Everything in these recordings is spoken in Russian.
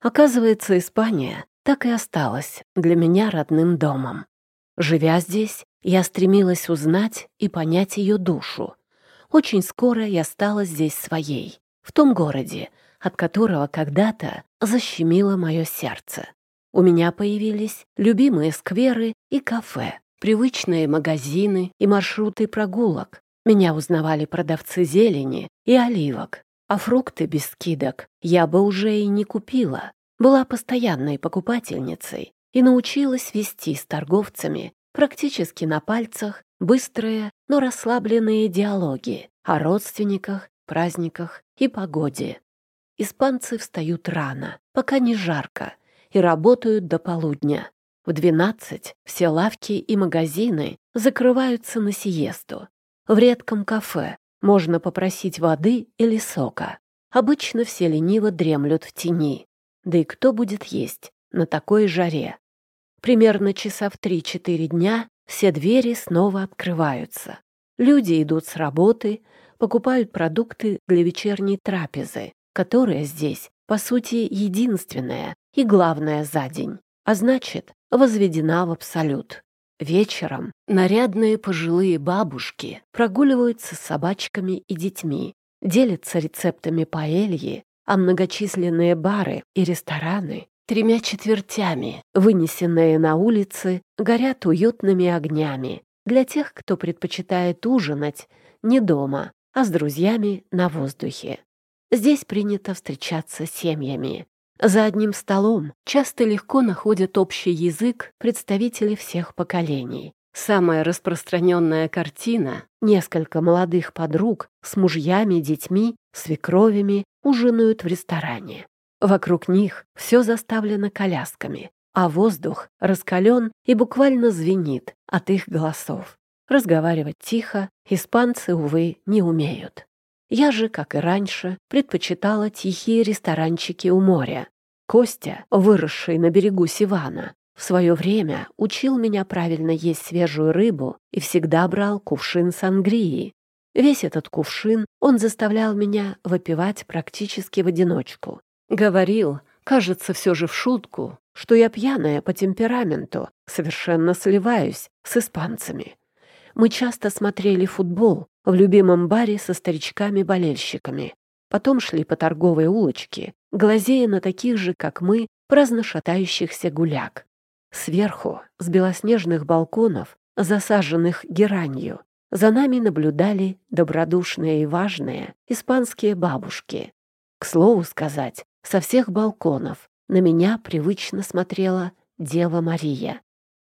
Оказывается, Испания так и осталась для меня родным домом. Живя здесь, я стремилась узнать и понять ее душу. Очень скоро я стала здесь своей, в том городе, от которого когда-то защемило мое сердце. У меня появились любимые скверы и кафе, привычные магазины и маршруты прогулок. Меня узнавали продавцы зелени и оливок, а фрукты без скидок я бы уже и не купила. Была постоянной покупательницей и научилась вести с торговцами практически на пальцах быстрые, но расслабленные диалоги о родственниках, праздниках и погоде. Испанцы встают рано, пока не жарко, и работают до полудня. В двенадцать все лавки и магазины закрываются на сиесту. В редком кафе можно попросить воды или сока. Обычно все лениво дремлют в тени. Да и кто будет есть на такой жаре? Примерно часа в 3-4 дня все двери снова открываются. Люди идут с работы, покупают продукты для вечерней трапезы, которая здесь, по сути, единственная и главная за день, а значит, возведена в абсолют. Вечером нарядные пожилые бабушки прогуливаются с собачками и детьми, делятся рецептами паэльи, а многочисленные бары и рестораны тремя четвертями, вынесенные на улицы, горят уютными огнями для тех, кто предпочитает ужинать не дома, а с друзьями на воздухе. Здесь принято встречаться семьями, за одним столом часто легко находят общий язык представители всех поколений. Самая распространенная картина — несколько молодых подруг с мужьями, детьми, свекровями ужинают в ресторане. Вокруг них все заставлено колясками, а воздух раскален и буквально звенит от их голосов. Разговаривать тихо испанцы, увы, не умеют. Я же, как и раньше, предпочитала тихие ресторанчики у моря. Костя, выросший на берегу Сивана, в свое время учил меня правильно есть свежую рыбу и всегда брал кувшин сангрии. Весь этот кувшин он заставлял меня выпивать практически в одиночку. Говорил, кажется, все же в шутку, что я пьяная по темпераменту, совершенно сливаюсь с испанцами. Мы часто смотрели футбол в любимом баре со старичками-болельщиками. Потом шли по торговой улочке, глазея на таких же, как мы, праздно шатающихся гуляк. Сверху, с белоснежных балконов, засаженных геранью, за нами наблюдали добродушные и важные испанские бабушки. К слову сказать, со всех балконов на меня привычно смотрела Дева Мария.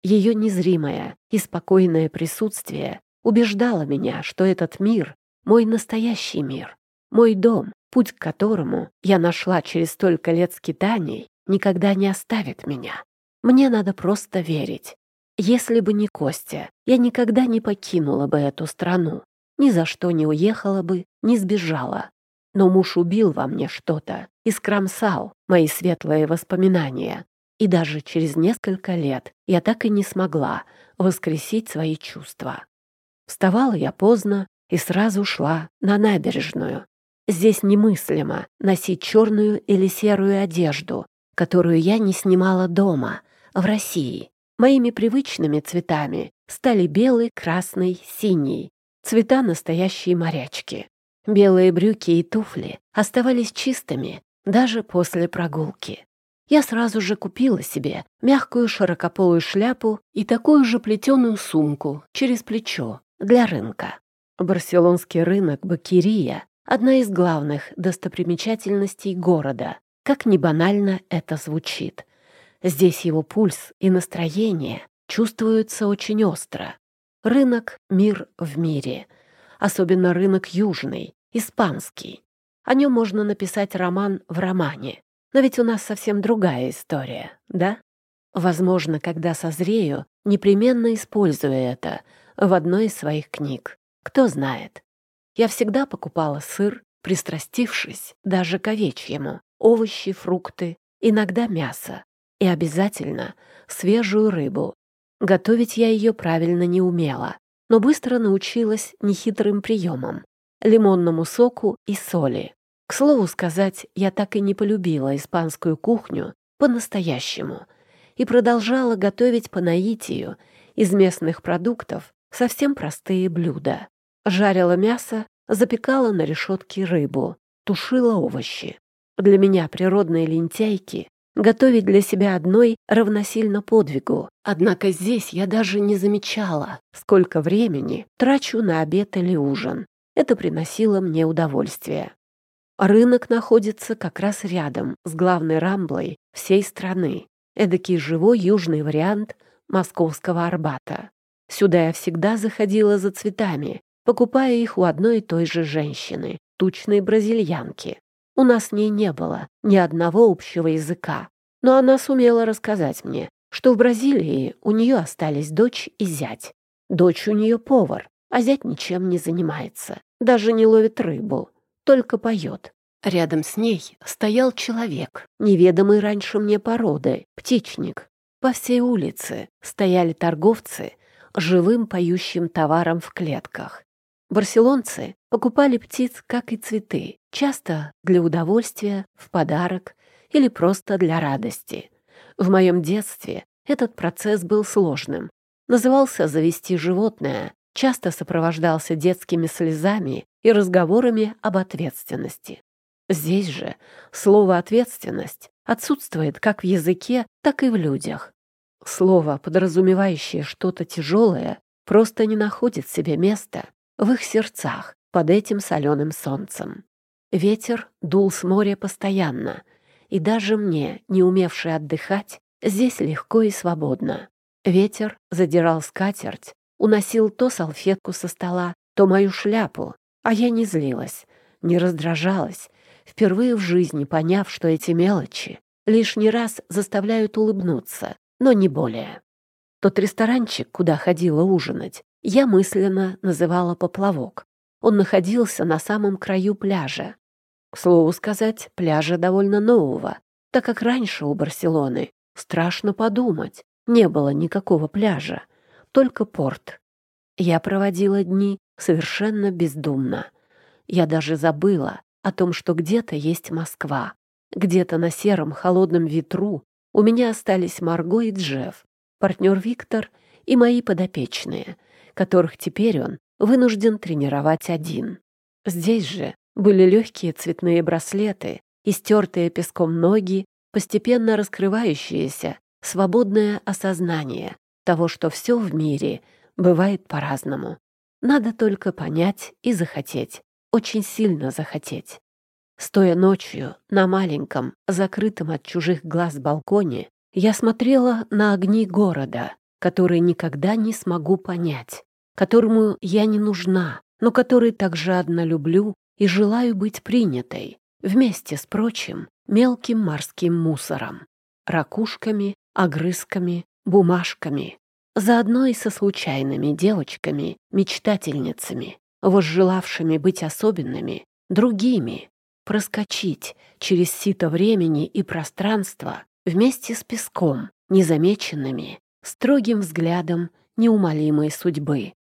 Ее незримое и спокойное присутствие убеждало меня, что этот мир — мой настоящий мир, мой дом, путь к которому я нашла через столько лет скитаний, никогда не оставит меня. Мне надо просто верить. Если бы не Костя, я никогда не покинула бы эту страну, ни за что не уехала бы, не сбежала. Но муж убил во мне что-то и скромсал мои светлые воспоминания, и даже через несколько лет я так и не смогла воскресить свои чувства. Вставала я поздно и сразу шла на набережную. Здесь немыслимо носить черную или серую одежду, которую я не снимала дома, в России. Моими привычными цветами стали белый, красный, синий, цвета настоящей морячки. Белые брюки и туфли оставались чистыми даже после прогулки я сразу же купила себе мягкую широкополую шляпу и такую же плетеную сумку через плечо для рынка. Барселонский рынок Бакирия — одна из главных достопримечательностей города, как ни банально это звучит. Здесь его пульс и настроение чувствуются очень остро. Рынок — мир в мире, особенно рынок южный, испанский. О нем можно написать роман в романе. Но ведь у нас совсем другая история, да? Возможно, когда созрею, непременно использую это в одной из своих книг. Кто знает. Я всегда покупала сыр, пристрастившись даже к овечьему, овощи, фрукты, иногда мясо. И обязательно свежую рыбу. Готовить я ее правильно не умела, но быстро научилась нехитрым приемам — лимонному соку и соли. К слову сказать, я так и не полюбила испанскую кухню по-настоящему и продолжала готовить по наитию из местных продуктов совсем простые блюда. Жарила мясо, запекала на решетке рыбу, тушила овощи. Для меня природные лентяйки готовить для себя одной равносильно подвигу. Однако здесь я даже не замечала, сколько времени трачу на обед или ужин. Это приносило мне удовольствие. Рынок находится как раз рядом с главной рамблой всей страны. Эдакий живой южный вариант московского Арбата. Сюда я всегда заходила за цветами, покупая их у одной и той же женщины, тучной бразильянки. У нас с ней не было ни одного общего языка, но она сумела рассказать мне, что в Бразилии у нее остались дочь и зять. Дочь у нее повар, а зять ничем не занимается, даже не ловит рыбу, только поет. Рядом с ней стоял человек, неведомый раньше мне породы, птичник. По всей улице стояли торговцы живым поющим товаром в клетках. Барселонцы покупали птиц, как и цветы, часто для удовольствия, в подарок или просто для радости. В моем детстве этот процесс был сложным. Назывался «завести животное», часто сопровождался детскими слезами и разговорами об ответственности. Здесь же слово «ответственность» отсутствует как в языке, так и в людях. Слово, подразумевающее что-то тяжелое, просто не находит себе места в их сердцах под этим соленым солнцем. Ветер дул с моря постоянно, и даже мне, не умевшей отдыхать, здесь легко и свободно. Ветер задирал скатерть, уносил то салфетку со стола, то мою шляпу, а я не злилась, не раздражалась, впервые в жизни поняв, что эти мелочи лишний раз заставляют улыбнуться, но не более. Тот ресторанчик, куда ходила ужинать, я мысленно называла «поплавок». Он находился на самом краю пляжа. К слову сказать, пляжа довольно нового, так как раньше у Барселоны, страшно подумать, не было никакого пляжа, только порт. Я проводила дни совершенно бездумно. Я даже забыла о том, что где-то есть Москва. Где-то на сером холодном ветру у меня остались Марго и Джефф, партнер Виктор и мои подопечные, которых теперь он вынужден тренировать один. Здесь же были легкие цветные браслеты и стертые песком ноги, постепенно раскрывающиеся, свободное осознание того, что все в мире бывает по-разному. Надо только понять и захотеть, очень сильно захотеть. Стоя ночью на маленьком, закрытом от чужих глаз балконе, я смотрела на огни города, которые никогда не смогу понять, которому я не нужна, но который так жадно люблю и желаю быть принятой, вместе с прочим мелким морским мусором, ракушками, огрызками, бумажками, заодно и со случайными девочками, мечтательницами, возжелавшими быть особенными, другими, проскочить через сито времени и пространства вместе с песком, незамеченными, строгим взглядом неумолимой судьбы.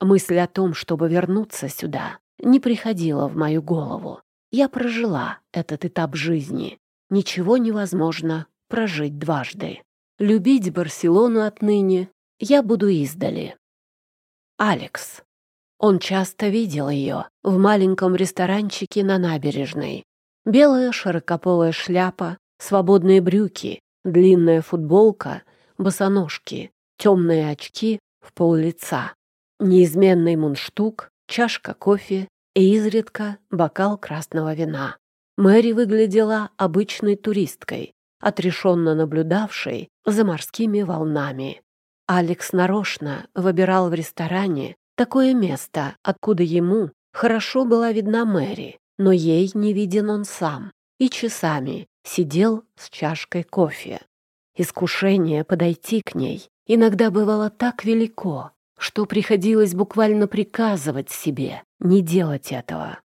Мысль о том, чтобы вернуться сюда, не приходила в мою голову. Я прожила этот этап жизни. Ничего невозможно прожить дважды. Любить Барселону отныне я буду издали. Алекс. Он часто видел ее в маленьком ресторанчике на набережной. Белая широкополая шляпа, свободные брюки, длинная футболка, босоножки, темные очки в пол лица, неизменный мундштук, чашка кофе и изредка бокал красного вина. Мэри выглядела обычной туристкой, отрешенно наблюдавшей за морскими волнами. Алекс нарочно выбирал в ресторане такое место, откуда ему хорошо была видна Мэри, но ей не виден он сам, и часами сидел с чашкой кофе. Искушение подойти к ней иногда бывало так велико, что приходилось буквально приказывать себе не делать этого.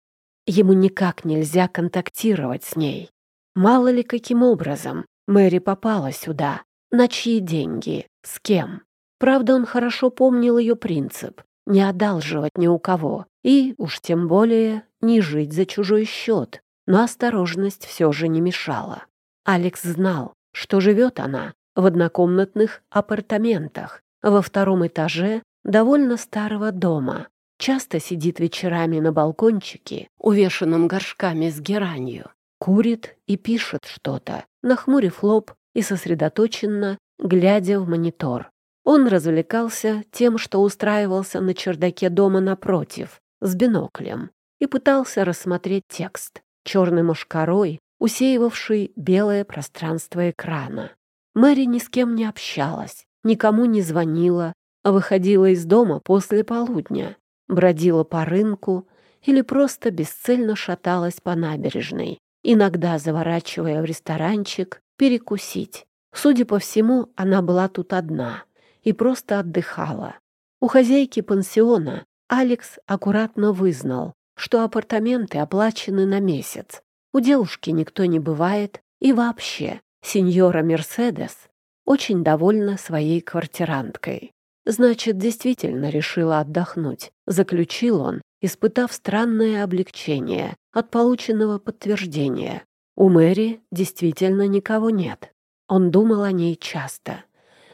Ему никак нельзя контактировать с ней. Мало ли каким образом Мэри попала сюда, на чьи деньги, с кем. Правда, он хорошо помнил ее принцип не одалживать ни у кого и, уж тем более, не жить за чужой счет. но осторожность все же не мешала. Алекс знал, что живет она в однокомнатных апартаментах во втором этаже довольно старого дома. Часто сидит вечерами на балкончике, увешанном горшками с геранью, курит и пишет что-то, нахмурив лоб и сосредоточенно, глядя в монитор. Он развлекался тем, что устраивался на чердаке дома напротив, с биноклем, и пытался рассмотреть текст, черной мошкарой, усеивавший белое пространство экрана. Мэри ни с кем не общалась, никому не звонила, а выходила из дома после полудня, бродила по рынку или просто бесцельно шаталась по набережной, иногда заворачивая в ресторанчик перекусить. Судя по всему, она была тут одна и просто отдыхала. У хозяйки пансиона Алекс аккуратно вызнал, что апартаменты оплачены на месяц. У девушки никто не бывает, и вообще, сеньора Мерседес очень довольна своей квартиранткой. Значит, действительно решила отдохнуть, заключил он, испытав странное облегчение от полученного подтверждения. У Мэри действительно никого нет. Он думал о ней часто.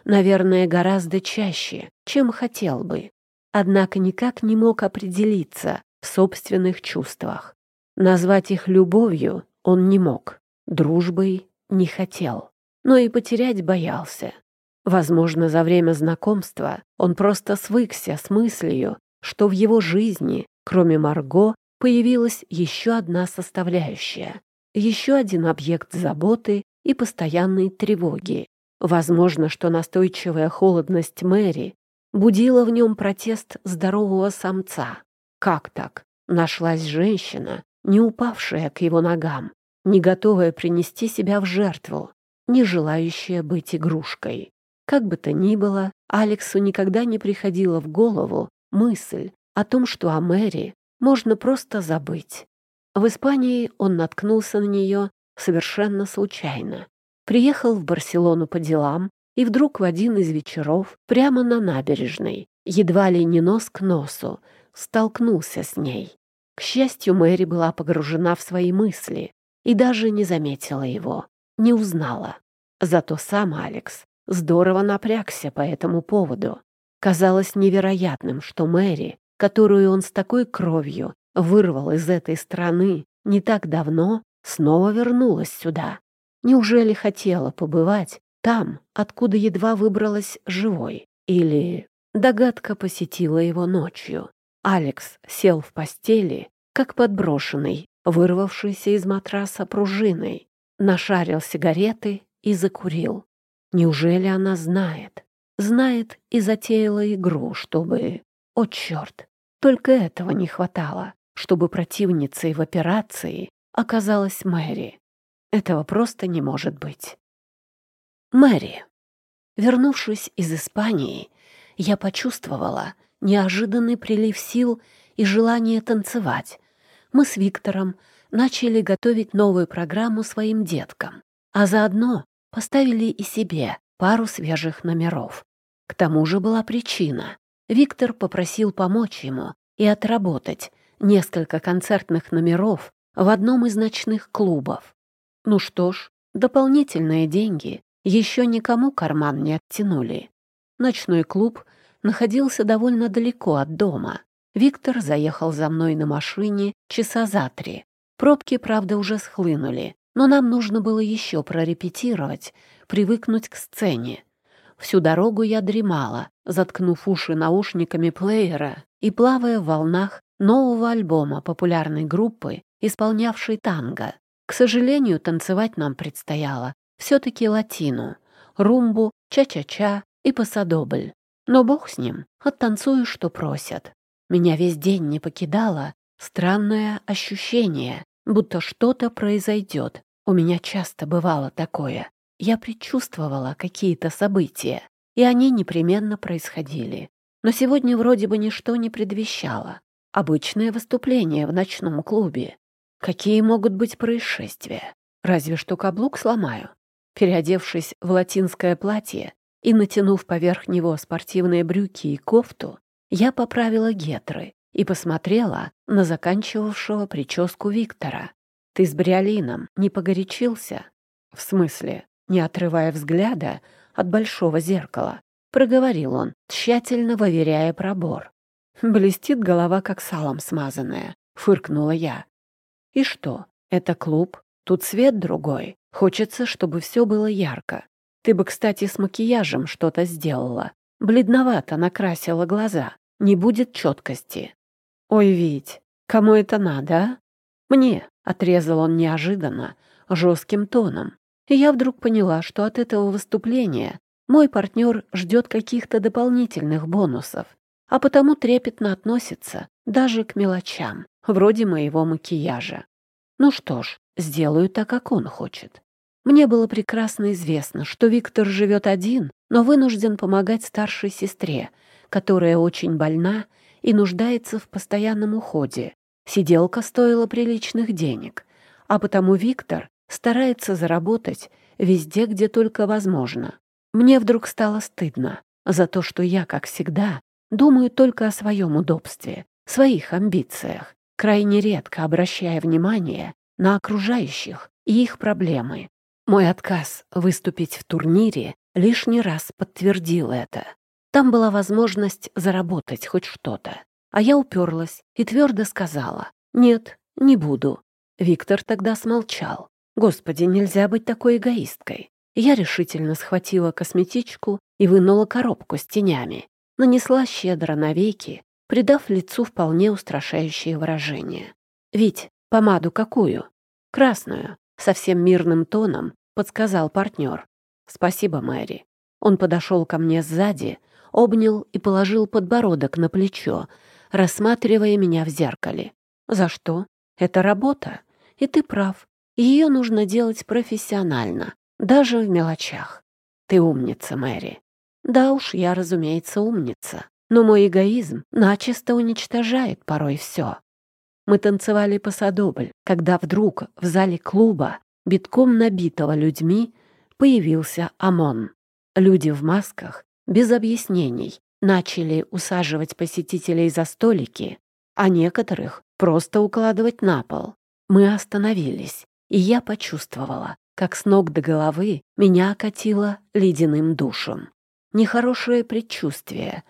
Наверное, гораздо чаще, чем хотел бы. Однако никак не мог определиться в собственных чувствах. Назвать их любовью он не мог, дружбой не хотел, но и потерять боялся. Возможно, за время знакомства он просто свыкся с мыслью, что в его жизни, кроме Марго, появилась еще одна составляющая, еще один объект заботы и постоянной тревоги. Возможно, что настойчивая холодность Мэри будила в нем протест здорового самца. Как так? Нашлась женщина, не упавшая к его ногам, не готовая принести себя в жертву, не желающая быть игрушкой. Как бы то ни было, Алексу никогда не приходила в голову мысль о том, что о Мэри можно просто забыть. В Испании он наткнулся на нее совершенно случайно. Приехал в Барселону по делам и вдруг в один из вечеров прямо на набережной, едва ли не нос к носу, столкнулся с ней. К счастью, Мэри была погружена в свои мысли и даже не заметила его, не узнала. Зато сам Алекс здорово напрягся по этому поводу. Казалось невероятным, что Мэри, которую он с такой кровью вырвал из этой страны не так давно, снова вернулась сюда. Неужели хотела побывать там, откуда едва выбралась живой? Или догадка посетила его ночью? Алекс сел в постели, как подброшенный, вырвавшийся из матраса пружиной, нашарил сигареты и закурил. Неужели она знает? Знает и затеяла игру, чтобы... О, черт! Только этого не хватало, чтобы противницей в операции оказалась Мэри. Этого просто не может быть. Мэри. Вернувшись из Испании, я почувствовала неожиданный прилив сил и желание танцевать. Мы с Виктором начали готовить новую программу своим деткам, а заодно поставили и себе пару свежих номеров. К тому же была причина. Виктор попросил помочь ему и отработать несколько концертных номеров в одном из ночных клубов. Ну что ж, дополнительные деньги еще никому карман не оттянули. Ночной клуб находился довольно далеко от дома. Виктор заехал за мной на машине часа за три. Пробки, правда, уже схлынули, но нам нужно было еще прорепетировать, привыкнуть к сцене. Всю дорогу я дремала, заткнув уши наушниками плеера и плавая в волнах нового альбома популярной группы, исполнявшей танго. К сожалению, танцевать нам предстояло все-таки латину, румбу, ча-ча-ча и пасадобль. Но бог с ним, оттанцую, что просят. Меня весь день не покидало странное ощущение, будто что-то произойдет, у меня часто бывало такое. Я предчувствовала какие-то события, и они непременно происходили. Но сегодня вроде бы ничто не предвещало. Обычное выступление в ночном клубе. Какие могут быть происшествия? Разве что каблук сломаю. Переодевшись в латинское платье и натянув поверх него спортивные брюки и кофту, я поправила гетры и посмотрела на заканчивавшего прическу Виктора. ты с Бриолином не погорячился?» «В смысле?» Не отрывая взгляда от большого зеркала, проговорил он, тщательно выверяя пробор. «Блестит голова, как салом смазанная», — фыркнула я. «И что, это клуб? Тут свет другой. Хочется, чтобы все было ярко. Ты бы, кстати, с макияжем что-то сделала. Бледновато накрасила глаза. Не будет четкости». «Ой, Вить, кому это надо, а?» «Мне», — отрезал он неожиданно, жестким тоном. И я вдруг поняла, что от этого выступления мой партнер ждет каких-то дополнительных бонусов, а потому трепетно относится даже к мелочам, вроде моего макияжа. Ну что ж, сделаю так, как он хочет. Мне было прекрасно известно, что Виктор живет один, но вынужден помогать старшей сестре, которая очень больна и нуждается в постоянном уходе. Сиделка стоила приличных денег, а потому Виктор старается заработать везде, где только возможно. Мне вдруг стало стыдно за то, что я, как всегда, думаю только о своем удобстве, своих амбициях, крайне редко обращая внимание на окружающих и их проблемы. Мой отказ выступить в турнире лишний раз подтвердил это. Там была возможность заработать хоть что-то. А я уперлась и твердо сказала «Нет, не буду». Виктор тогда смолчал. Господи, нельзя быть такой эгоисткой. Я решительно схватила косметичку и вынула коробку с тенями. Нанесла щедро на веки, придав лицу вполне устрашающее выражение. «Вить, помаду какую?» «Красную», — совсем мирным тоном подсказал партнер. «Спасибо, Мэри». Он подошел ко мне сзади, обнял и положил подбородок на плечо, рассматривая меня в зеркале. «За что? Это работа. И ты прав. Ее нужно делать профессионально, даже в мелочах. Ты умница, Мэри. Да уж, я, разумеется, умница. Но мой эгоизм начисто уничтожает порой все. Мы танцевали по садобль, когда вдруг в зале клуба, битком набитого людьми, появился ОМОН. Люди в масках, без объяснений, начали усаживать посетителей за столики, а некоторых просто укладывать на пол. Мы остановились, и я почувствовала, как с ног до головы меня окатило ледяным душем. Нехорошее предчувствие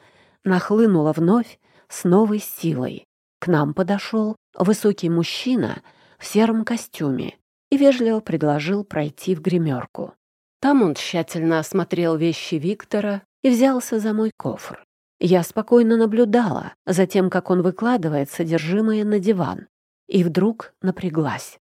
нахлынуло вновь с новой силой. К нам подошел высокий мужчина в сером костюме и вежливо предложил пройти в гримерку. Там он тщательно осмотрел вещи Виктора и взялся за мой кофр. Я спокойно наблюдала за тем, как он выкладывает содержимое на диван, и вдруг напряглась.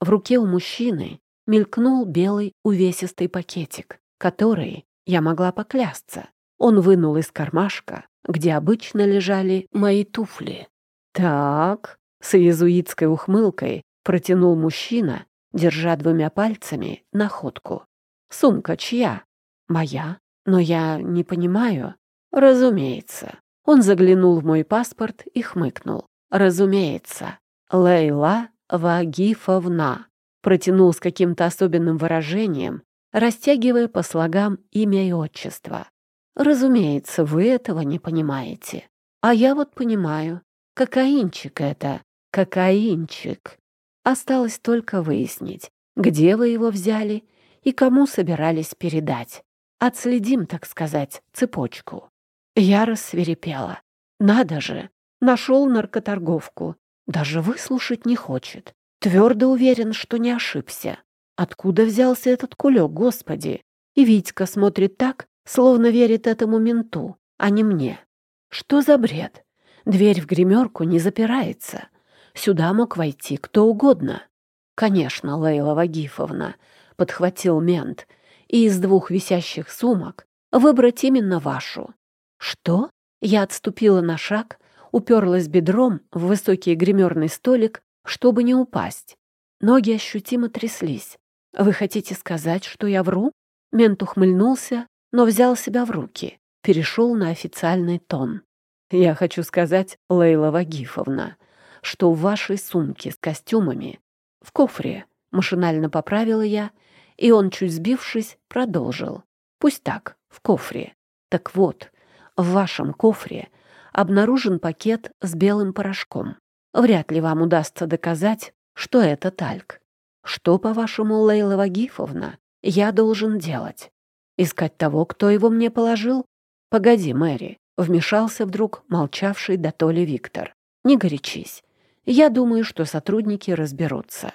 В руке у мужчины мелькнул белый увесистый пакетик, который, я могла поклясться, он вынул из кармашка, где обычно лежали мои туфли. «Так», — с иезуитской ухмылкой протянул мужчина, держа двумя пальцами находку. «Сумка чья?» «Моя. Но я не понимаю». «Разумеется». Он заглянул в мой паспорт и хмыкнул. «Разумеется. Лейла Вагифовна», протянул с каким-то особенным выражением, растягивая по слогам имя и отчество. «Разумеется, вы этого не понимаете. А я вот понимаю. Кокаинчик это, кокаинчик. Осталось только выяснить, где вы его взяли и кому собирались передать. Отследим, так сказать, цепочку». Я рассверепела. «Надо же! Нашел наркоторговку, даже выслушать не хочет. Твердо уверен, что не ошибся. Откуда взялся этот кулек, господи? И Витька смотрит так, словно верит этому менту, а не мне. Что за бред? Дверь в гримерку не запирается. Сюда мог войти кто угодно. Конечно, Лейла Вагифовна, подхватил мент, и из двух висящих сумок выбрать именно вашу. Что? Я отступила на шаг, уперлась бедром в высокий гримерный столик, чтобы не упасть. Ноги ощутимо тряслись. «Вы хотите сказать, что я вру?» Мент ухмыльнулся, но взял себя в руки, перешел на официальный тон. «Я хочу сказать, Лейла Вагифовна, что в вашей сумке с костюмами в кофре машинально поправила я, и он, чуть сбившись, продолжил. Пусть так, в кофре. Так вот, в вашем кофре обнаружен пакет с белым порошком. Вряд ли вам удастся доказать, что это тальк. Что, по-вашему, Лейла Вагифовна, я должен делать? Искать того, кто его мне положил? Погоди, Мэри, вмешался вдруг молчавший до толи Виктор. Не горячись. Я думаю, что сотрудники разберутся.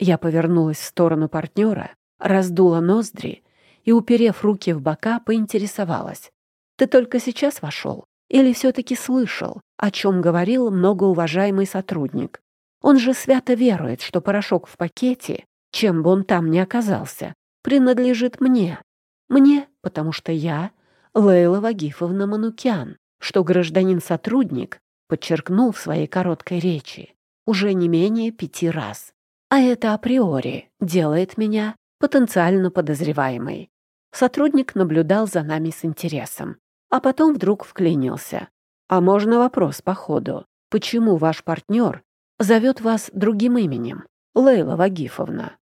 Я повернулась в сторону партнера, раздула ноздри и, уперев руки в бока, поинтересовалась. «Ты только сейчас вошел? Или все-таки слышал, о чем говорил многоуважаемый сотрудник? Он же свято верует, что порошок в пакете, чем бы он там ни оказался, принадлежит мне. Мне, потому что я Лейла Вагифовна Манукян, что гражданин-сотрудник подчеркнул в своей короткой речи уже не менее пяти раз. А это априори делает меня потенциально подозреваемой. Сотрудник наблюдал за нами с интересом, а потом вдруг вклинился. «А можно вопрос по ходу? Почему ваш партнер зовет вас другим именем? Лейла Вагифовна.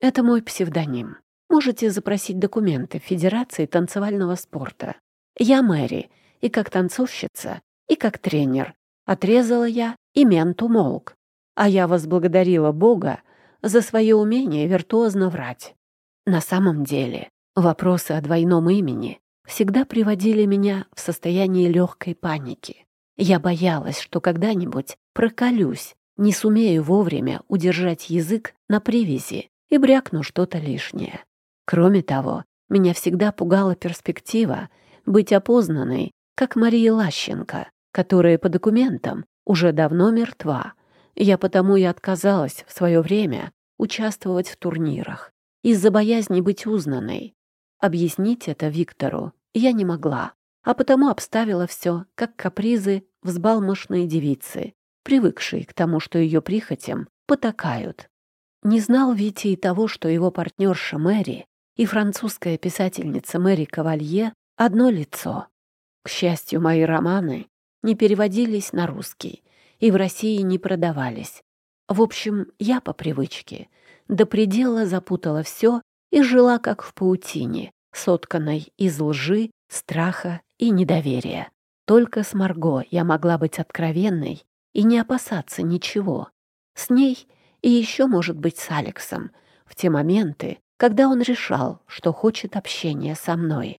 Это мой псевдоним. Можете запросить документы Федерации танцевального спорта. Я Мэри, и как танцовщица, и как тренер. Отрезала я, и мент умолк. А я возблагодарила Бога за свое умение виртуозно врать. На самом деле, вопросы о двойном имени всегда приводили меня в состояние легкой паники. Я боялась, что когда-нибудь проколюсь, не сумею вовремя удержать язык на привязи и брякну что-то лишнее. Кроме того, меня всегда пугала перспектива быть опознанной, как Мария Лащенко, которая по документам уже давно мертва. Я потому и отказалась в свое время участвовать в турнирах из-за боязни быть узнанной. Объяснить это Виктору я не могла, а потому обставила все, как капризы взбалмошной девицы, привыкшей к тому, что ее прихотям потакают. Не знал Витя и того, что его партнерша Мэри и французская писательница Мэри Кавалье одно лицо. К счастью, мои романы не переводились на русский и в России не продавались. В общем, я по привычке до предела запутала все и жила как в паутине, сотканной из лжи, страха и недоверия. Только с Марго я могла быть откровенной и не опасаться ничего. С ней и еще, может быть, с Алексом в те моменты, когда он решал, что хочет общения со мной.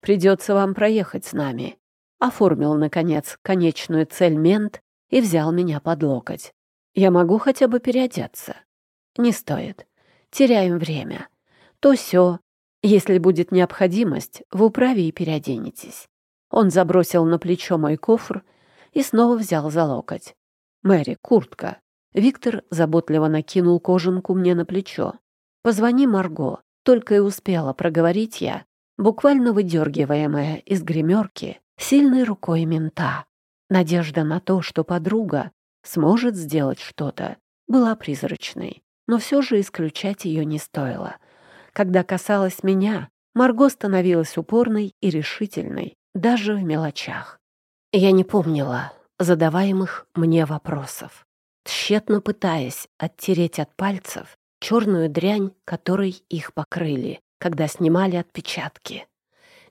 «Придется вам проехать с нами», — оформил, наконец, конечную цель мент и взял меня под локоть. «Я могу хотя бы переодеться?» «Не стоит. Теряем время. То все. Если будет необходимость, в управе и переоденетесь». Он забросил на плечо мой кофр и снова взял за локоть. «Мэри, куртка». Виктор заботливо накинул кожанку мне на плечо. «Позвони Марго», только и успела проговорить я, буквально выдергиваемая из гримерки сильной рукой мента. Надежда на то, что подруга сможет сделать что-то, была призрачной, но все же исключать ее не стоило. Когда касалось меня, Марго становилась упорной и решительной, даже в мелочах. Я не помнила задаваемых мне вопросов, тщетно пытаясь оттереть от пальцев черную дрянь, которой их покрыли, когда снимали отпечатки.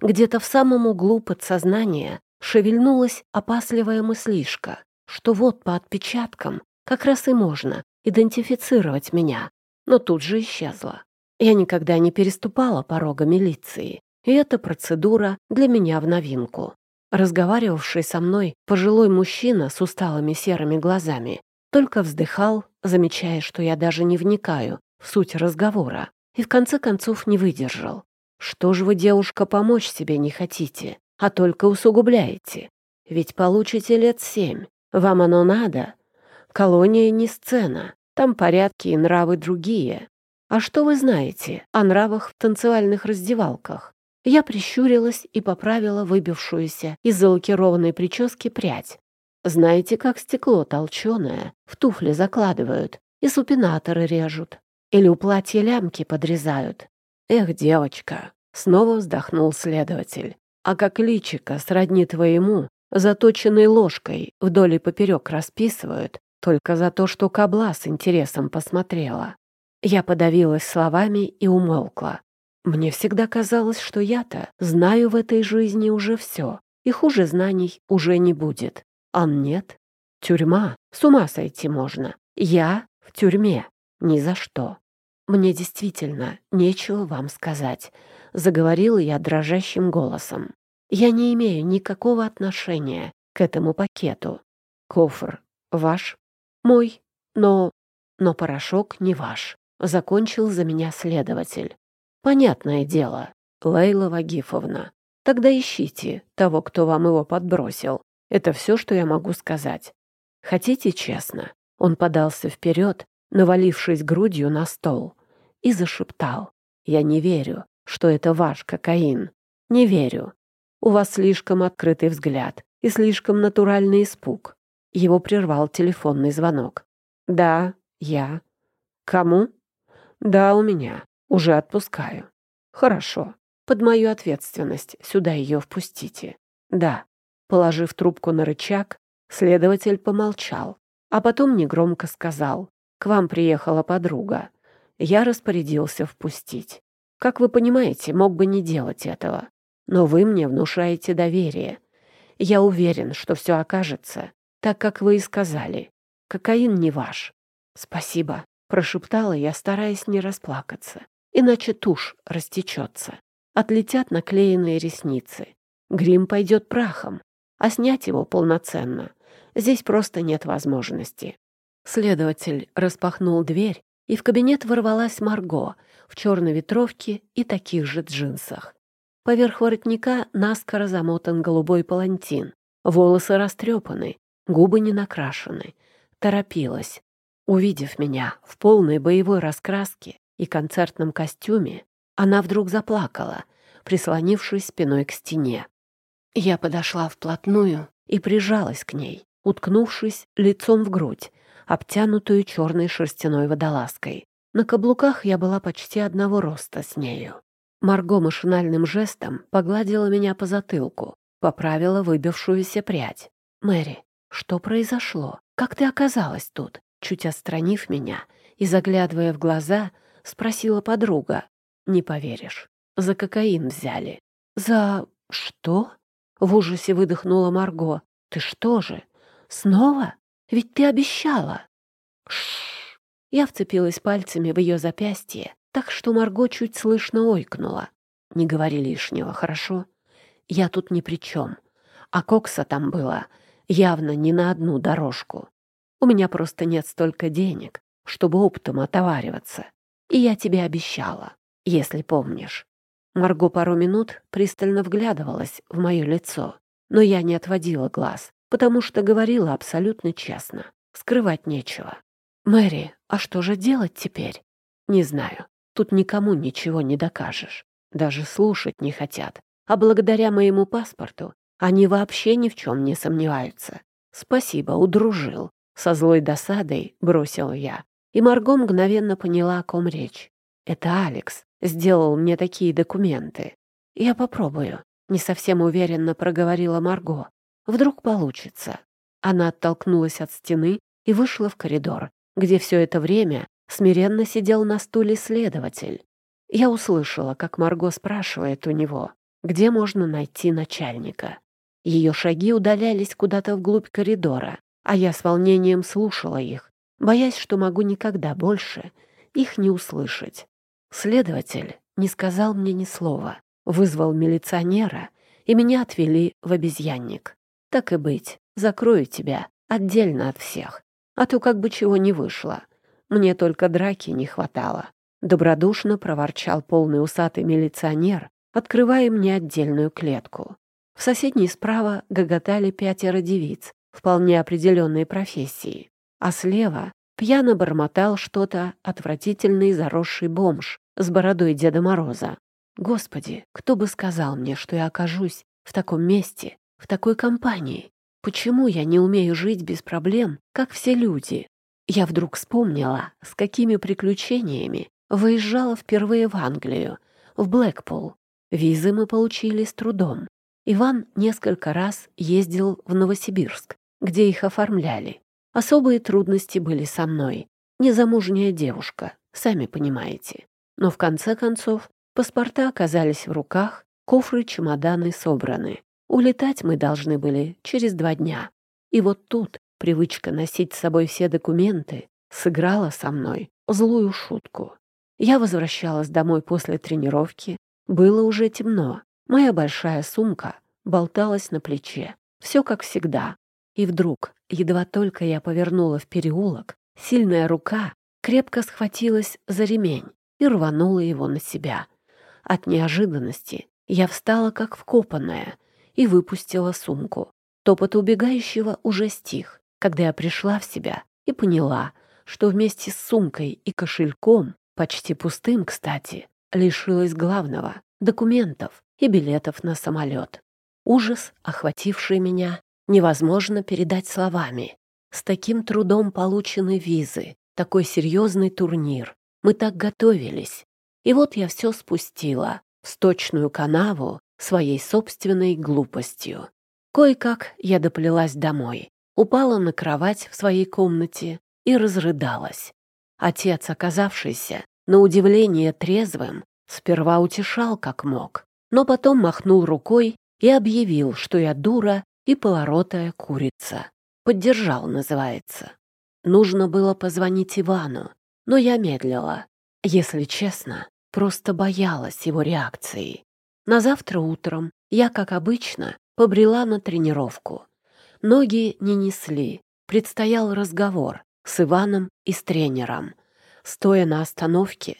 Где-то в самом углу подсознания шевельнулась опасливая мыслишка, что вот по отпечаткам как раз и можно идентифицировать меня, но тут же исчезла. Я никогда не переступала порога милиции, и эта процедура для меня в новинку. Разговаривавший со мной пожилой мужчина с усталыми серыми глазами только вздыхал, замечая, что я даже не вникаю в суть разговора, и в конце концов не выдержал. «Что же вы, девушка, помочь себе не хотите, а только усугубляете? Ведь получите лет семь. Вам оно надо? Колония не сцена, там порядки и нравы другие. А что вы знаете о нравах в танцевальных раздевалках? Я прищурилась и поправила выбившуюся из залакированной прически прядь. Знаете, как стекло толченое в туфли закладывают и супинаторы режут? Или у платья лямки подрезают? Эх, девочка, снова вздохнул следователь. А как личика сродни твоему, заточенной ложкой вдоль и поперек расписывают, только за то, что кобла с интересом посмотрела. Я подавилась словами и умолкла. Мне всегда казалось, что я-то знаю в этой жизни уже все, и хуже знаний уже не будет. А нет. Тюрьма. С ума сойти можно. Я в тюрьме. Ни за что. «Мне действительно нечего вам сказать», — заговорила я дрожащим голосом. «Я не имею никакого отношения к этому пакету. Кофр ваш? Мой, но... но порошок не ваш», — закончил за меня следователь. «Понятное дело, Лейла Вагифовна. Тогда ищите того, кто вам его подбросил. Это все, что я могу сказать. Хотите честно?» Он подался вперед, навалившись грудью на стол, и зашептал. «Я не верю, что это ваш кокаин. Не верю. У вас слишком открытый взгляд и слишком натуральный испуг». Его прервал телефонный звонок. «Да, я. Кому?» «Да, у меня. Уже отпускаю». «Хорошо. Под мою ответственность сюда ее впустите». «Да». Положив трубку на рычаг, следователь помолчал, а потом негромко сказал. «К вам приехала подруга. Я распорядился впустить. Как вы понимаете, мог бы не делать этого. Но вы мне внушаете доверие. Я уверен, что все окажется так, как вы и сказали. Кокаин не ваш. Спасибо, прошептала я, стараясь не расплакаться. Иначе тушь растечется. Отлетят наклеенные ресницы. Грим пойдет прахом, а снять его полноценно здесь просто нет возможности. Следователь распахнул дверь, и в кабинет ворвалась Марго в черной ветровке и таких же джинсах. Поверх воротника наскоро замотан голубой палантин, волосы растрепаны, губы не накрашены. Торопилась. Увидев меня в полной боевой раскраске и концертном костюме, она вдруг заплакала, прислонившись спиной к стене. Я подошла вплотную и прижалась к ней, уткнувшись лицом в грудь, обтянутую черной шерстяной водолазкой. На каблуках я была почти одного роста с нею. Марго машинальным жестом погладила меня по затылку, поправила выбившуюся прядь. «Мэри, что произошло? Как ты оказалась тут?» Чуть отстранив меня и заглядывая в глаза, спросила подруга. «Не поверишь, за кокаин взяли». «За... что?» В ужасе выдохнула Марго. «Ты что же, снова? Ведь ты обещала!» Шш! Я вцепилась пальцами в ее запястье, так что Марго чуть слышно ойкнула. «Не говори лишнего, хорошо? Я тут ни при чем. А кокса там было явно не на одну дорожку. У меня просто нет столько денег, чтобы оптом отовариваться. И я тебе обещала, если помнишь». Марго пару минут пристально вглядывалась в мое лицо, но я не отводила глаз, потому что говорила абсолютно честно. Скрывать нечего. «Мэри, а что же делать теперь?» «Не знаю. Тут никому ничего не докажешь. Даже слушать не хотят. А благодаря моему паспорту они вообще ни в чем не сомневаются. Спасибо, удружил». Со злой досадой бросил я. И Марго мгновенно поняла, о ком речь. «Это Алекс сделал мне такие документы. Я попробую», — не совсем уверенно проговорила Марго. «Вдруг получится». Она оттолкнулась от стены и вышла в коридор, где все это время смиренно сидел на стуле следователь. Я услышала, как Марго спрашивает у него, где можно найти начальника. Ее шаги удалялись куда-то вглубь коридора, а я с волнением слушала их, боясь, что могу никогда больше их не услышать. Следователь не сказал мне ни слова, вызвал милиционера, и меня отвели в обезьянник. Так и быть, закрою тебя отдельно от всех а то как бы чего не вышло. Мне только драки не хватало. Добродушно проворчал полный усатый милиционер, открывая мне отдельную клетку. В соседней справа гоготали пятеро девиц вполне определенной профессии, а слева пьяно бормотал что-то отвратительный заросший бомж с бородой Деда Мороза. Господи, кто бы сказал мне, что я окажусь в таком месте, в такой компании? Почему я не умею жить без проблем, как все люди? Я вдруг вспомнила, с какими приключениями выезжала впервые в Англию, в Блэкпул. Визы мы получили с трудом. Иван несколько раз ездил в Новосибирск, где их оформляли. Особые трудности были со мной. Незамужняя девушка, сами понимаете. Но в конце концов паспорта оказались в руках, кофры, чемоданы собраны. Улетать мы должны были через два дня. И вот тут привычка носить с собой все документы сыграла со мной злую шутку. Я возвращалась домой после тренировки. Было уже темно. Моя большая сумка болталась на плече. Все как всегда. И вдруг, едва только я повернула в переулок, сильная рука крепко схватилась за ремень и рванула его на себя. От неожиданности я встала как вкопанная и выпустила сумку. Топот убегающего уже стих, когда я пришла в себя и поняла, что вместе с сумкой и кошельком, почти пустым, кстати, лишилась главного — документов и билетов на самолет. Ужас, охвативший меня, невозможно передать словами. С таким трудом получены визы, такой серьезный турнир. Мы так готовились. И вот я все спустила в сточную канаву своей собственной глупостью. Кое-как я доплелась домой, упала на кровать в своей комнате и разрыдалась. Отец, оказавшийся, на удивление трезвым, сперва утешал как мог, но потом махнул рукой и объявил, что я дура и полоротая курица. Поддержал, называется. Нужно было позвонить Ивану, но я медлила. Если честно, просто боялась его реакции. На завтра утром я, как обычно, побрела на тренировку. Ноги не несли. Предстоял разговор с Иваном и с тренером. Стоя на остановке,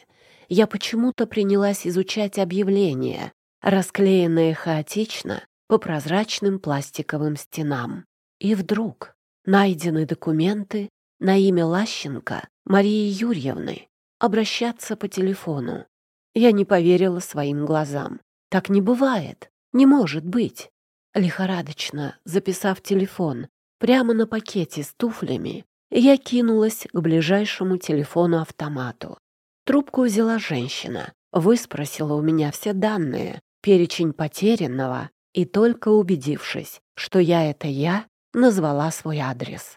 я почему-то принялась изучать объявления, расклеенные хаотично по прозрачным пластиковым стенам. И вдруг найдены документы на имя Лащенко Марии Юрьевны. Обращаться по телефону. Я не поверила своим глазам. Так не бывает. Не может быть. Лихорадочно записав телефон прямо на пакете с туфлями, я кинулась к ближайшему телефону-автомату. Трубку взяла женщина, выспросила у меня все данные, перечень потерянного, и только убедившись, что я — это я, назвала свой адрес.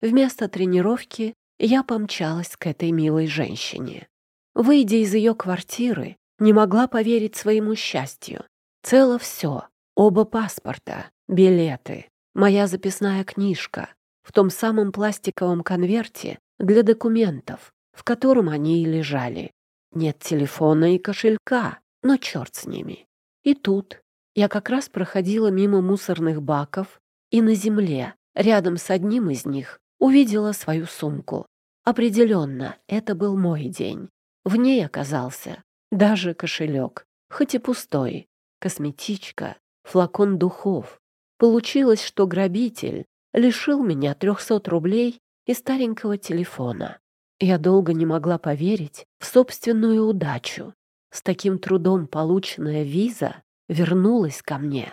Вместо тренировки я помчалась к этой милой женщине. Выйдя из ее квартиры, не могла поверить своему счастью. Цело все. Оба паспорта, билеты, моя записная книжка, в том самом пластиковом конверте для документов, в котором они и лежали. Нет телефона и кошелька, но черт с ними. И тут я как раз проходила мимо мусорных баков, и на земле, рядом с одним из них, увидела свою сумку. Определенно, это был мой день. В ней оказался даже кошелек, хоть и пустой, косметичка, флакон духов. Получилось, что грабитель лишил меня трехсот рублей и старенького телефона. Я долго не могла поверить в собственную удачу. С таким трудом полученная виза вернулась ко мне.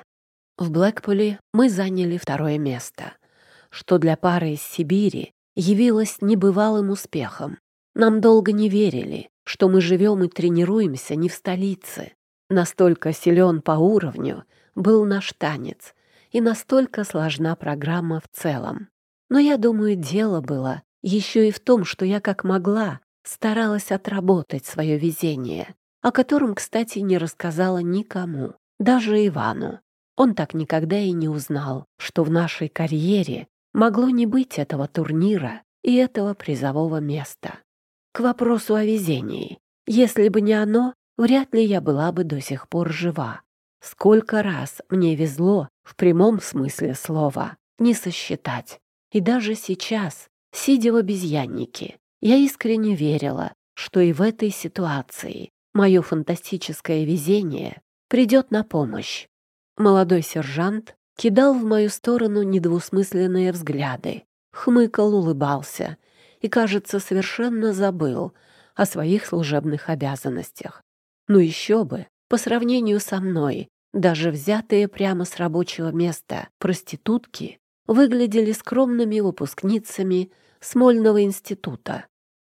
В Блэкпуле мы заняли второе место, что для пары из Сибири явилось небывалым успехом. Нам долго не верили, что мы живем и тренируемся не в столице. Настолько силен по уровню был наш танец, и настолько сложна программа в целом. Но я думаю, дело было еще и в том, что я как могла старалась отработать свое везение, о котором, кстати, не рассказала никому, даже Ивану. Он так никогда и не узнал, что в нашей карьере могло не быть этого турнира и этого призового места. К вопросу о везении. Если бы не оно, вряд ли я была бы до сих пор жива. Сколько раз мне везло, в прямом смысле слова, не сосчитать. И даже сейчас, сидя в обезьяннике, я искренне верила, что и в этой ситуации мое фантастическое везение придет на помощь. Молодой сержант кидал в мою сторону недвусмысленные взгляды, хмыкал, улыбался и, кажется, совершенно забыл о своих служебных обязанностях. Ну еще бы, по сравнению со мной, даже взятые прямо с рабочего места проститутки выглядели скромными выпускницами Смольного института.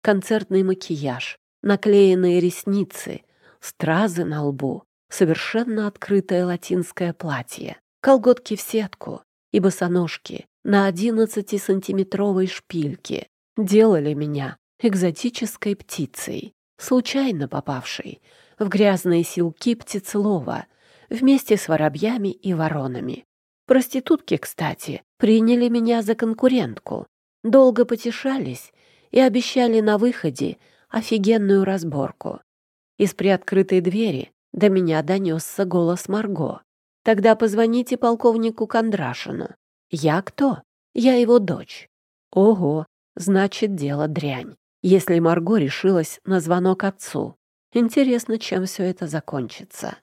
Концертный макияж, наклеенные ресницы, стразы на лбу, совершенно открытое латинское платье, колготки в сетку и босоножки на 11-сантиметровой шпильке делали меня экзотической птицей, случайно попавшей в грязные силки птицелова вместе с воробьями и воронами. Проститутки, кстати, приняли меня за конкурентку, долго потешались и обещали на выходе офигенную разборку. Из приоткрытой двери до меня донесся голос Марго. «Тогда позвоните полковнику Кондрашину». «Я кто?» «Я его дочь». «Ого, значит, дело дрянь. Если Марго решилась на звонок отцу. Интересно, чем все это закончится».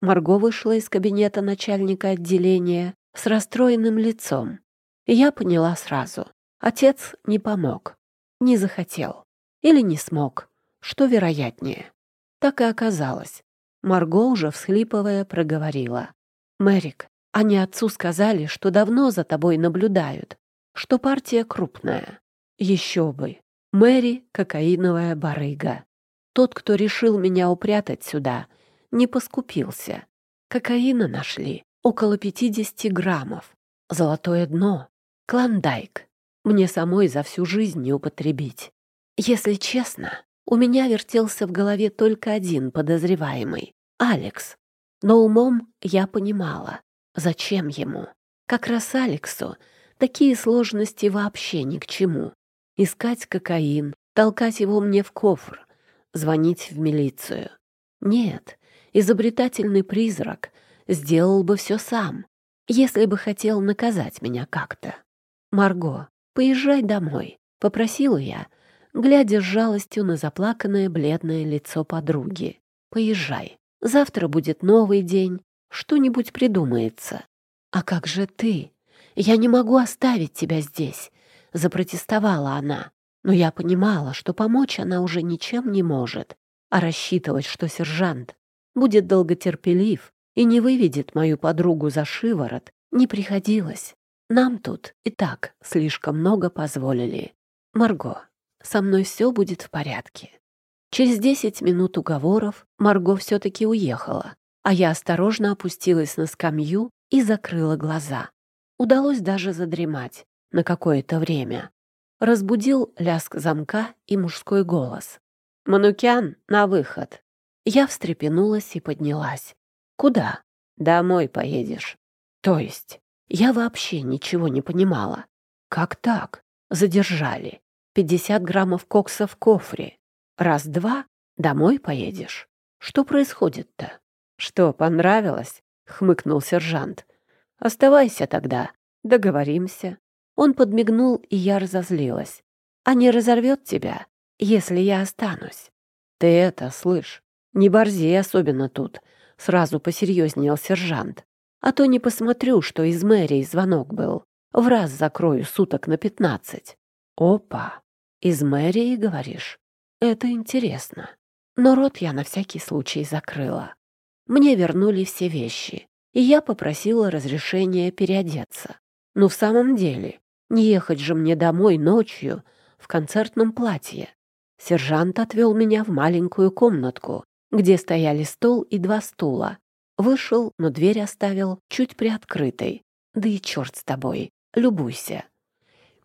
Марго вышла из кабинета начальника отделения с расстроенным лицом. Я поняла сразу. Отец не помог, не захотел или не смог, что вероятнее. Так и оказалось. Марго уже всхлипывая проговорила. «Мэрик, они отцу сказали, что давно за тобой наблюдают, что партия крупная. Еще бы. Мэри — кокаиновая барыга. Тот, кто решил меня упрятать сюда, не поскупился. Кокаина нашли около 50 граммов. Золотое дно. Клондайк. Мне самой за всю жизнь не употребить. Если честно, у меня вертелся в голове только один подозреваемый — Алекс. Но умом я понимала, зачем ему. Как раз Алексу такие сложности вообще ни к чему. Искать кокаин, толкать его мне в кофр, звонить в милицию. Нет, изобретательный призрак сделал бы все сам, если бы хотел наказать меня как-то. «Марго, поезжай домой», — попросила я, глядя с жалостью на заплаканное бледное лицо подруги. «Поезжай. Завтра будет новый день. Что-нибудь придумается». «А как же ты? Я не могу оставить тебя здесь», — запротестовала она. Но я понимала, что помочь она уже ничем не может, а рассчитывать, что сержант будет долготерпелив и не выведет мою подругу за шиворот, не приходилось. Нам тут и так слишком много позволили. Марго, со мной все будет в порядке. Через десять минут уговоров Марго все-таки уехала, а я осторожно опустилась на скамью и закрыла глаза. Удалось даже задремать на какое-то время. Разбудил лязг замка и мужской голос. «Манукян, на выход!» Я встрепенулась и поднялась. «Куда?» «Домой поедешь». «То есть?» Я вообще ничего не понимала. «Как так?» «Задержали. Пятьдесят граммов кокса в кофре. Раз-два, домой поедешь. Что происходит-то?» «Что, понравилось?» — хмыкнул сержант. «Оставайся тогда. Договоримся». Он подмигнул, и я разозлилась. «А не разорвет тебя, если я останусь?» «Ты это, слышь, не борзи особенно тут», — сразу посерьезнел сержант. «А то не посмотрю, что из мэрии звонок был. В раз закрою суток на пятнадцать». «Опа! Из мэрии, говоришь? Это интересно». Но рот я на всякий случай закрыла. Мне вернули все вещи, и я попросила разрешения переодеться. Ну, в самом деле, не ехать же мне домой ночью в концертном платье. Сержант отвел меня в маленькую комнатку, где стояли стол и два стула. Вышел, но дверь оставил чуть приоткрытой. Да и черт с тобой, любуйся.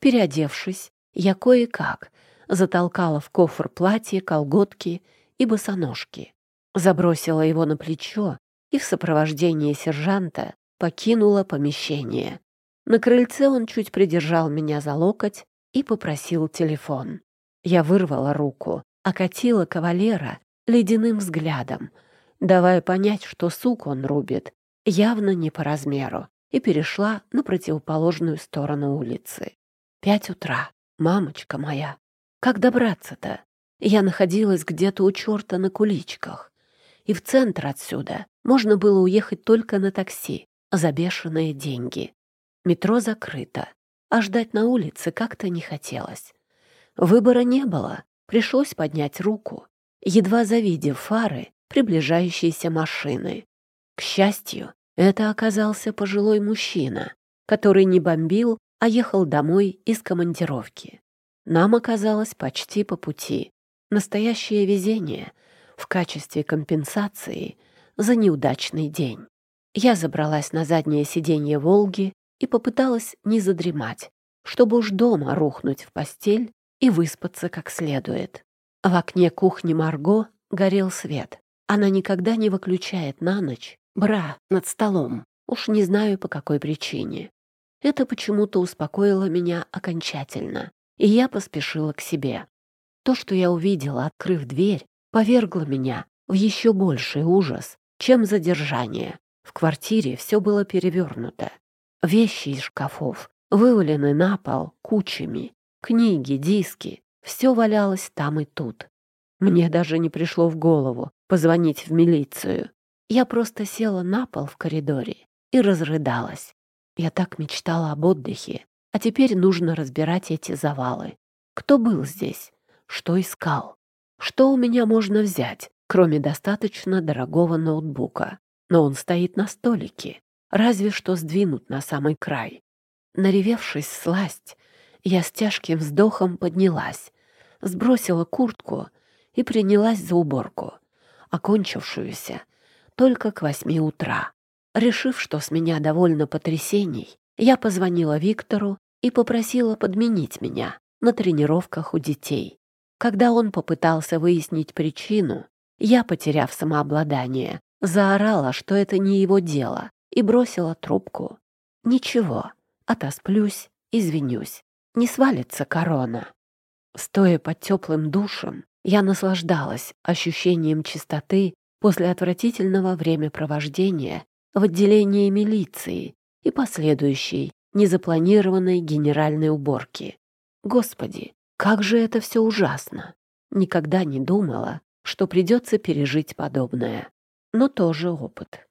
Переодевшись, я кое-как затолкала в кофр платье, колготки и босоножки. Забросила его на плечо и в сопровождении сержанта покинула помещение. На крыльце он чуть придержал меня за локоть и попросил телефон. Я вырвала руку, окатила кавалера ледяным взглядом, давая понять, что сук он рубит, явно не по размеру, и перешла на противоположную сторону улицы. Пять утра. Мамочка моя. Как добраться-то? Я находилась где-то у черта на куличках. И в центр отсюда можно было уехать только на такси за бешеные деньги. Метро закрыто, а ждать на улице как-то не хотелось. Выбора не было, пришлось поднять руку едва завидев фары приближающейся машины. К счастью, это оказался пожилой мужчина, который не бомбил, а ехал домой из командировки. Нам оказалось почти по пути. Настоящее везение в качестве компенсации за неудачный день. Я забралась на заднее сиденье «Волги» и попыталась не задремать, чтобы уж дома рухнуть в постель и выспаться как следует. В окне кухни Марго горел свет. Она никогда не выключает на ночь бра над столом. Уж не знаю, по какой причине. Это почему-то успокоило меня окончательно, и я поспешила к себе. То, что я увидела, открыв дверь, повергло меня в еще больший ужас, чем задержание. В квартире все было перевернуто. Вещи из шкафов вывалены на пол кучами. Книги, диски — все валялось там и тут. Мне даже не пришло в голову позвонить в милицию. Я просто села на пол в коридоре и разрыдалась. Я так мечтала об отдыхе, а теперь нужно разбирать эти завалы. Кто был здесь? Что искал? Что у меня можно взять, кроме достаточно дорогого ноутбука? Но он стоит на столике, разве что сдвинут на самый край. Наревевшись сласть, я с тяжким вздохом поднялась, сбросила куртку и принялась за уборку, окончившуюся только к восьми утра. Решив, что с меня довольно потрясений, я позвонила Виктору и попросила подменить меня на тренировках у детей. Когда он попытался выяснить причину, я, потеряв самообладание, заорала, что это не его дело, и бросила трубку. Ничего, отосплюсь, извинюсь, не свалится корона. Стоя под теплым душем, я наслаждалась ощущением чистоты после отвратительного времяпровождения в отделении милиции и последующей незапланированной генеральной уборки. Господи, как же это все ужасно! Никогда не думала, что придется пережить подобное. Но тоже опыт.